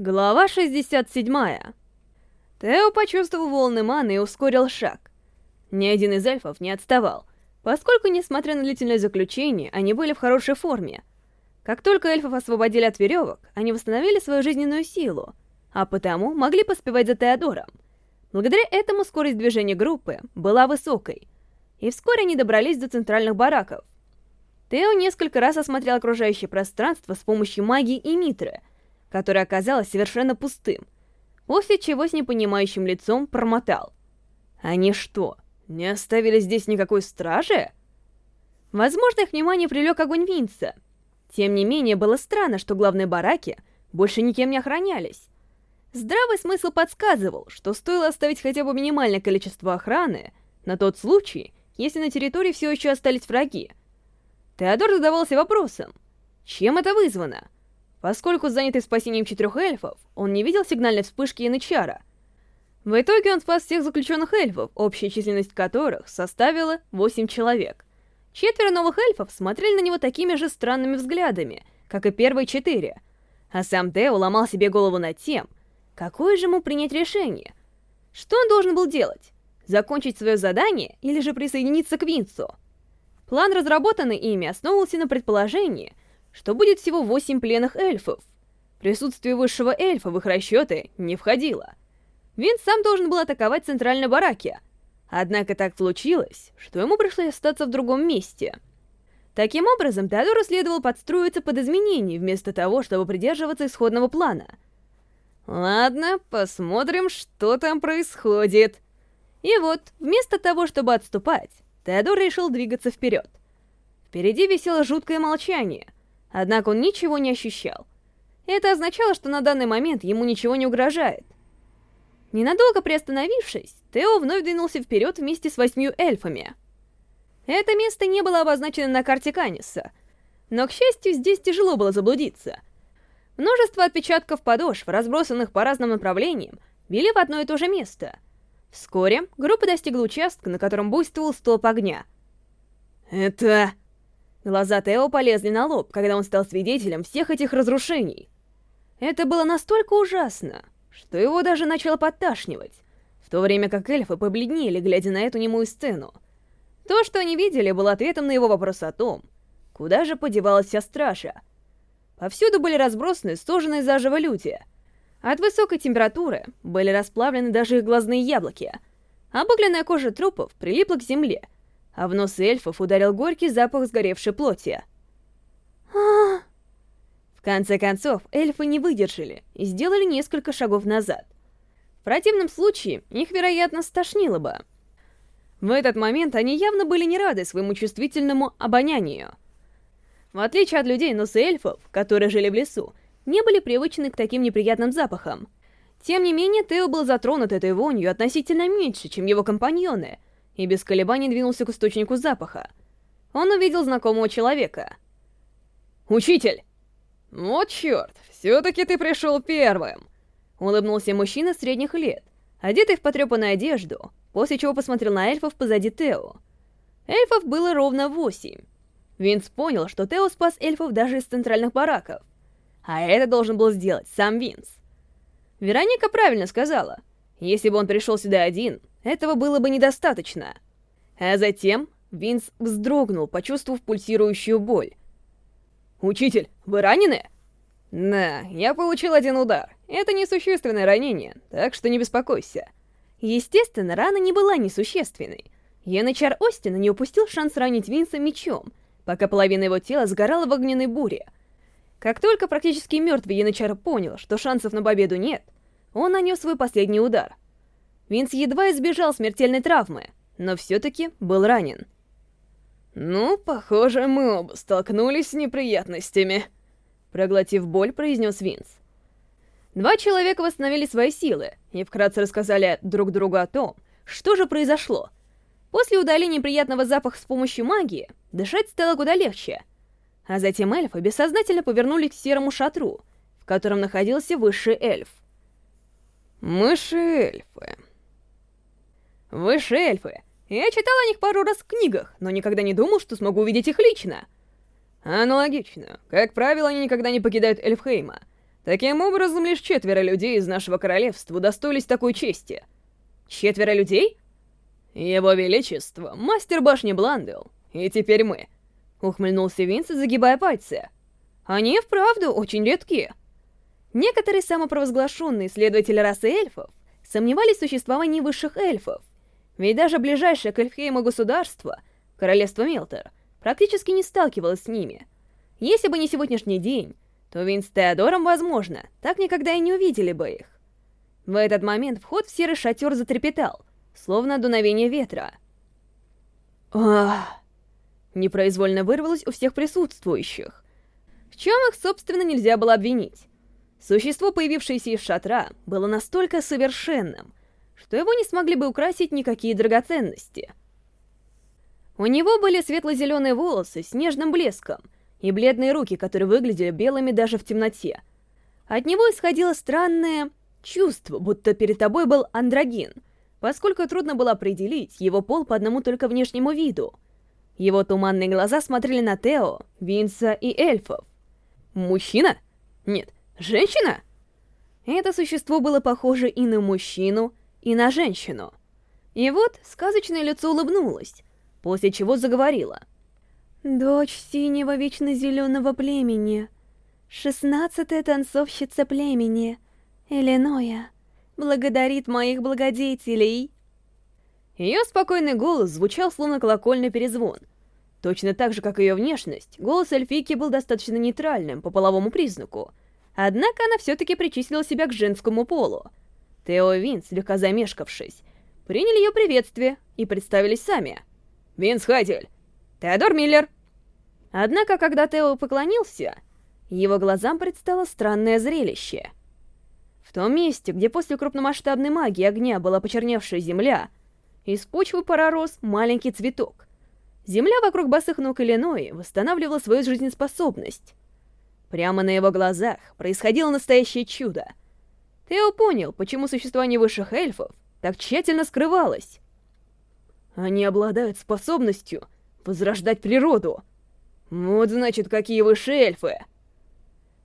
Глава 67. Тео почувствовал волны маны и ускорил шаг. Ни один из эльфов не отставал, поскольку, несмотря на длительное заключение, они были в хорошей форме. Как только эльфов освободили от веревок, они восстановили свою жизненную силу, а потому могли поспевать за Теодором. Благодаря этому скорость движения группы была высокой, и вскоре они добрались до центральных бараков. Тео несколько раз осмотрел окружающее пространство с помощью магии и митры — которое оказалось совершенно пустым, после чего с непонимающим лицом промотал. «Они что, не оставили здесь никакой стражи?» Возможно, их внимание привлек огонь Винца. Тем не менее, было странно, что главные бараки больше никем не охранялись. Здравый смысл подсказывал, что стоило оставить хотя бы минимальное количество охраны на тот случай, если на территории все еще остались враги. Теодор задавался вопросом, чем это вызвано? Поскольку занятый спасением четырех эльфов, он не видел сигнальной вспышки Янычара. В итоге он спас всех заключенных эльфов, общая численность которых составила 8 человек. Четверо новых эльфов смотрели на него такими же странными взглядами, как и первые четыре. А сам Тео ломал себе голову над тем, какое же ему принять решение. Что он должен был делать? Закончить свое задание или же присоединиться к Винсу? План, разработанный ими, основывался на предположении — что будет всего восемь пленных эльфов. Присутствие высшего эльфа в их расчеты не входило. Винс сам должен был атаковать центральной бараки. Однако так случилось, что ему пришлось остаться в другом месте. Таким образом, Теодору следовало подстроиться под изменения, вместо того, чтобы придерживаться исходного плана. Ладно, посмотрим, что там происходит. И вот, вместо того, чтобы отступать, Теодор решил двигаться вперед. Впереди висело жуткое молчание — Однако он ничего не ощущал. Это означало, что на данный момент ему ничего не угрожает. Ненадолго приостановившись, Тео вновь двинулся вперед вместе с восьмью эльфами. Это место не было обозначено на карте Каниса, но, к счастью, здесь тяжело было заблудиться. Множество отпечатков подошв, разбросанных по разным направлениям, вели в одно и то же место. Вскоре группа достигла участка, на котором буйствовал столб огня. «Это...» Глаза Тео полезли на лоб, когда он стал свидетелем всех этих разрушений. Это было настолько ужасно, что его даже начало подташнивать, в то время как эльфы побледнели, глядя на эту немую сцену. То, что они видели, было ответом на его вопрос о том, куда же подевалась вся стража. Повсюду были разбросаны сожженные заживо люди. От высокой температуры были расплавлены даже их глазные яблоки. Обугленная кожа трупов прилипла к земле — а в нос эльфов ударил горький запах сгоревшей плоти. В конце концов, эльфы не выдержали и сделали несколько шагов назад. В противном случае, их, вероятно, стошнило бы. В этот момент они явно были не рады своему чувствительному обонянию. В отличие от людей, носы эльфов, которые жили в лесу, не были привычны к таким неприятным запахам. Тем не менее, Тео был затронут этой вонью относительно меньше, чем его компаньоны — и без колебаний двинулся к источнику запаха. Он увидел знакомого человека. «Учитель!» «Вот черт, все-таки ты пришел первым!» Улыбнулся мужчина средних лет, одетый в потрепанную одежду, после чего посмотрел на эльфов позади Тео. Эльфов было ровно восемь. Винс понял, что Тео спас эльфов даже из центральных бараков. А это должен был сделать сам Винс. Вероника правильно сказала. Если бы он пришел сюда один, этого было бы недостаточно. А затем Винс вздрогнул, почувствовав пульсирующую боль. «Учитель, вы ранены?» «Да, я получил один удар. Это несущественное ранение, так что не беспокойся». Естественно, рана не была несущественной. Янычар Остина не упустил шанс ранить Винса мечом, пока половина его тела сгорала в огненной буре. Как только практически мертвый Янычар понял, что шансов на победу нет, он нанес свой последний удар — Винс едва избежал смертельной травмы, но все-таки был ранен. «Ну, похоже, мы оба столкнулись с неприятностями», — проглотив боль, произнес Винс. Два человека восстановили свои силы и вкратце рассказали друг другу о том, что же произошло. После удаления приятного запаха с помощью магии, дышать стало куда легче. А затем эльфы бессознательно повернулись к серому шатру, в котором находился высший эльф. «Мыши-эльфы», Высшие эльфы. Я читал о них пару раз в книгах, но никогда не думал, что смогу увидеть их лично. Аналогично. Как правило, они никогда не покидают Эльфхейма. Таким образом, лишь четверо людей из нашего королевства удостоились такой чести. Четверо людей? Его Величество, мастер башни Бландел, и теперь мы. Ухмыльнулся Винс, загибая пальцы. Они вправду очень редкие. Некоторые самопровозглашенные исследователи расы эльфов сомневались в существовании высших эльфов, ведь даже ближайшее к Эльфхейму государство, королевство Мелтер, практически не сталкивалось с ними. Если бы не сегодняшний день, то Винс с Теодором, возможно, так никогда и не увидели бы их. В этот момент вход в серый шатер затрепетал, словно дуновение ветра. Ах! Непроизвольно вырвалось у всех присутствующих чем их, собственно, нельзя было обвинить. Существо, появившееся из шатра, было настолько совершенным, что его не смогли бы украсить никакие драгоценности. У него были светло-зеленые волосы с нежным блеском и бледные руки, которые выглядели белыми даже в темноте. От него исходило странное чувство, будто перед тобой был андрогин, поскольку трудно было определить его пол по одному только внешнему виду. Его туманные глаза смотрели на Тео, Винса и эльфов. Мужчина? Нет, женщина? Это существо было похоже и на мужчину, и на женщину. И вот сказочное лицо улыбнулось, после чего заговорила. «Дочь синего вечно зеленого племени, шестнадцатая танцовщица племени, Элиноя, благодарит моих благодетелей». Ее спокойный голос звучал словно колокольный перезвон — Точно так же, как ее внешность, голос эльфийки был достаточно нейтральным по половому признаку. Однако она все-таки причислила себя к женскому полу. Тео и Винс, слегка замешкавшись, приняли ее приветствие и представились сами. «Винс Хатель, Теодор Миллер». Однако, когда Тео поклонился, его глазам предстало странное зрелище. В том месте, где после крупномасштабной магии огня была почерневшая земля, из почвы пророс маленький цветок. Земля вокруг босых ног Иллинои восстанавливала свою жизнеспособность. Прямо на его глазах происходило настоящее чудо. Тео понял, почему существование высших эльфов так тщательно скрывалось. Они обладают способностью возрождать природу. Вот значит, какие высшие эльфы!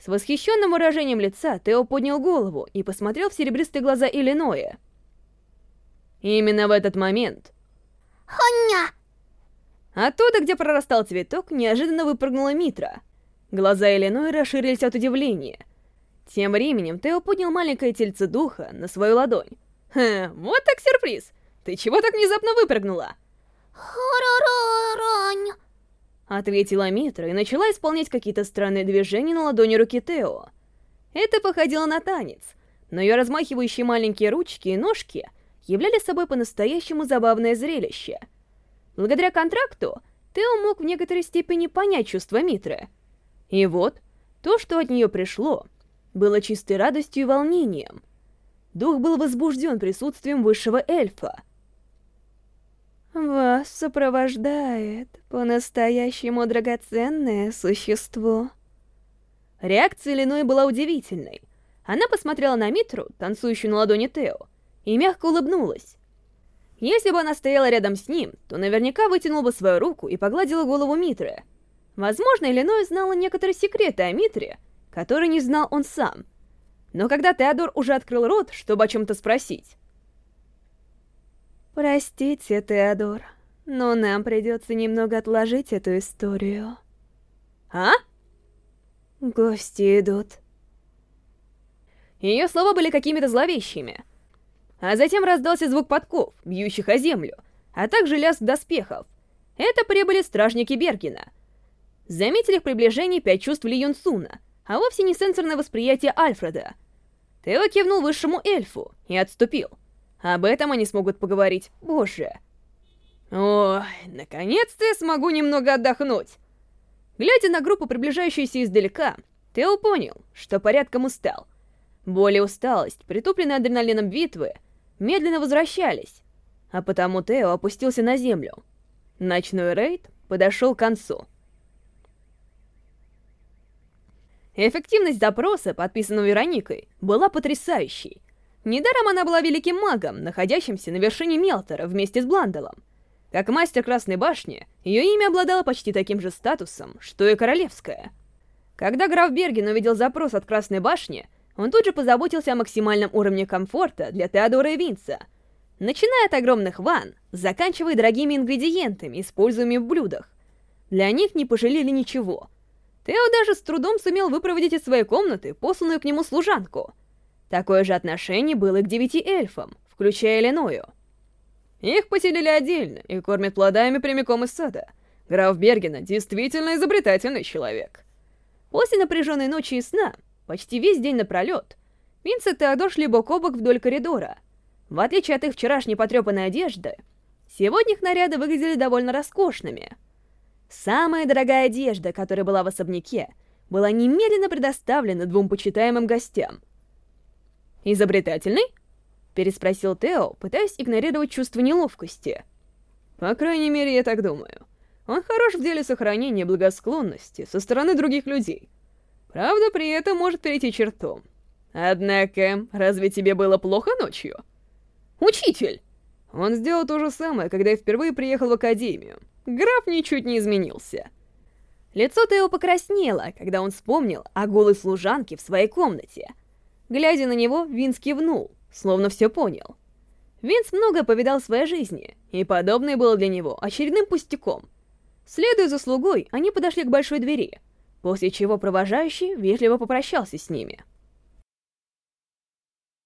С восхищенным выражением лица Тео поднял голову и посмотрел в серебристые глаза Иллиноя. Именно в этот момент... «Хоня!» Оттуда, где прорастал цветок, неожиданно выпрыгнула Митра. Глаза Эленой расширились от удивления. Тем временем Тео поднял маленькое тельце духа на свою ладонь. «Хм, вот так сюрприз! Ты чего так внезапно выпрыгнула?» «Хоророрань!» Ответила Митра и начала исполнять какие-то странные движения на ладони руки Тео. Это походило на танец, но ее размахивающие маленькие ручки и ножки являли собой по-настоящему забавное зрелище — Благодаря контракту Тео мог в некоторой степени понять чувства Митры. И вот, то, что от нее пришло, было чистой радостью и волнением. Дух был возбужден присутствием высшего эльфа. «Вас сопровождает по-настоящему драгоценное существо». Реакция Леной была удивительной. Она посмотрела на Митру, танцующую на ладони Тео, и мягко улыбнулась. Если бы она стояла рядом с ним, то наверняка вытянула бы свою руку и погладила голову Митры. Возможно, Иллиной знала некоторые секреты о Митре, которые не знал он сам. Но когда Теодор уже открыл рот, чтобы о чем-то спросить... «Простите, Теодор, но нам придется немного отложить эту историю». «А?» «Гости идут». Ее слова были какими-то зловещими — а затем раздался звук подков, бьющих о землю, а также лязг доспехов. Это прибыли стражники Бергена. Заметили их приближение пять чувств Ли Юнсуна, а вовсе не сенсорное восприятие Альфреда. Тео кивнул высшему эльфу и отступил. Об этом они смогут поговорить позже. Ой, наконец-то я смогу немного отдохнуть. Глядя на группу, приближающуюся издалека, Тео понял, что порядком устал. Боль и усталость, притупленные адреналином битвы, медленно возвращались, а потому Тео опустился на землю. Ночной рейд подошел к концу. Эффективность запроса, подписанного Вероникой, была потрясающей. Недаром она была великим магом, находящимся на вершине Мелтора вместе с Бланделом. Как мастер Красной Башни, ее имя обладало почти таким же статусом, что и Королевское. Когда граф Берген увидел запрос от Красной Башни, он тут же позаботился о максимальном уровне комфорта для Теодора и Винца, начиная от огромных ванн, заканчивая дорогими ингредиентами, используемыми в блюдах. Для них не пожалели ничего. Тео даже с трудом сумел выпроводить из своей комнаты посланную к нему служанку. Такое же отношение было и к девяти эльфам, включая Леною. Их поселили отдельно и кормят плодами прямиком из сада. Граф Бергена действительно изобретательный человек. После напряженной ночи и сна, почти весь день напролет, Винс и Теодор шли бок о бок вдоль коридора. В отличие от их вчерашней потрепанной одежды, сегодня их наряды выглядели довольно роскошными. Самая дорогая одежда, которая была в особняке, была немедленно предоставлена двум почитаемым гостям. «Изобретательный?» — переспросил Тео, пытаясь игнорировать чувство неловкости. «По крайней мере, я так думаю». Он хорош в деле сохранения благосклонности со стороны других людей. Правда, при этом может перейти черту. Однако, разве тебе было плохо ночью? Учитель! Он сделал то же самое, когда я впервые приехал в академию. Граф ничуть не изменился. Лицо Тео покраснело, когда он вспомнил о голой служанке в своей комнате. Глядя на него, Винс кивнул, словно все понял. Винс много повидал в своей жизни, и подобное было для него очередным пустяком. Следуя за слугой, они подошли к большой двери, после чего провожающий вежливо попрощался с ними.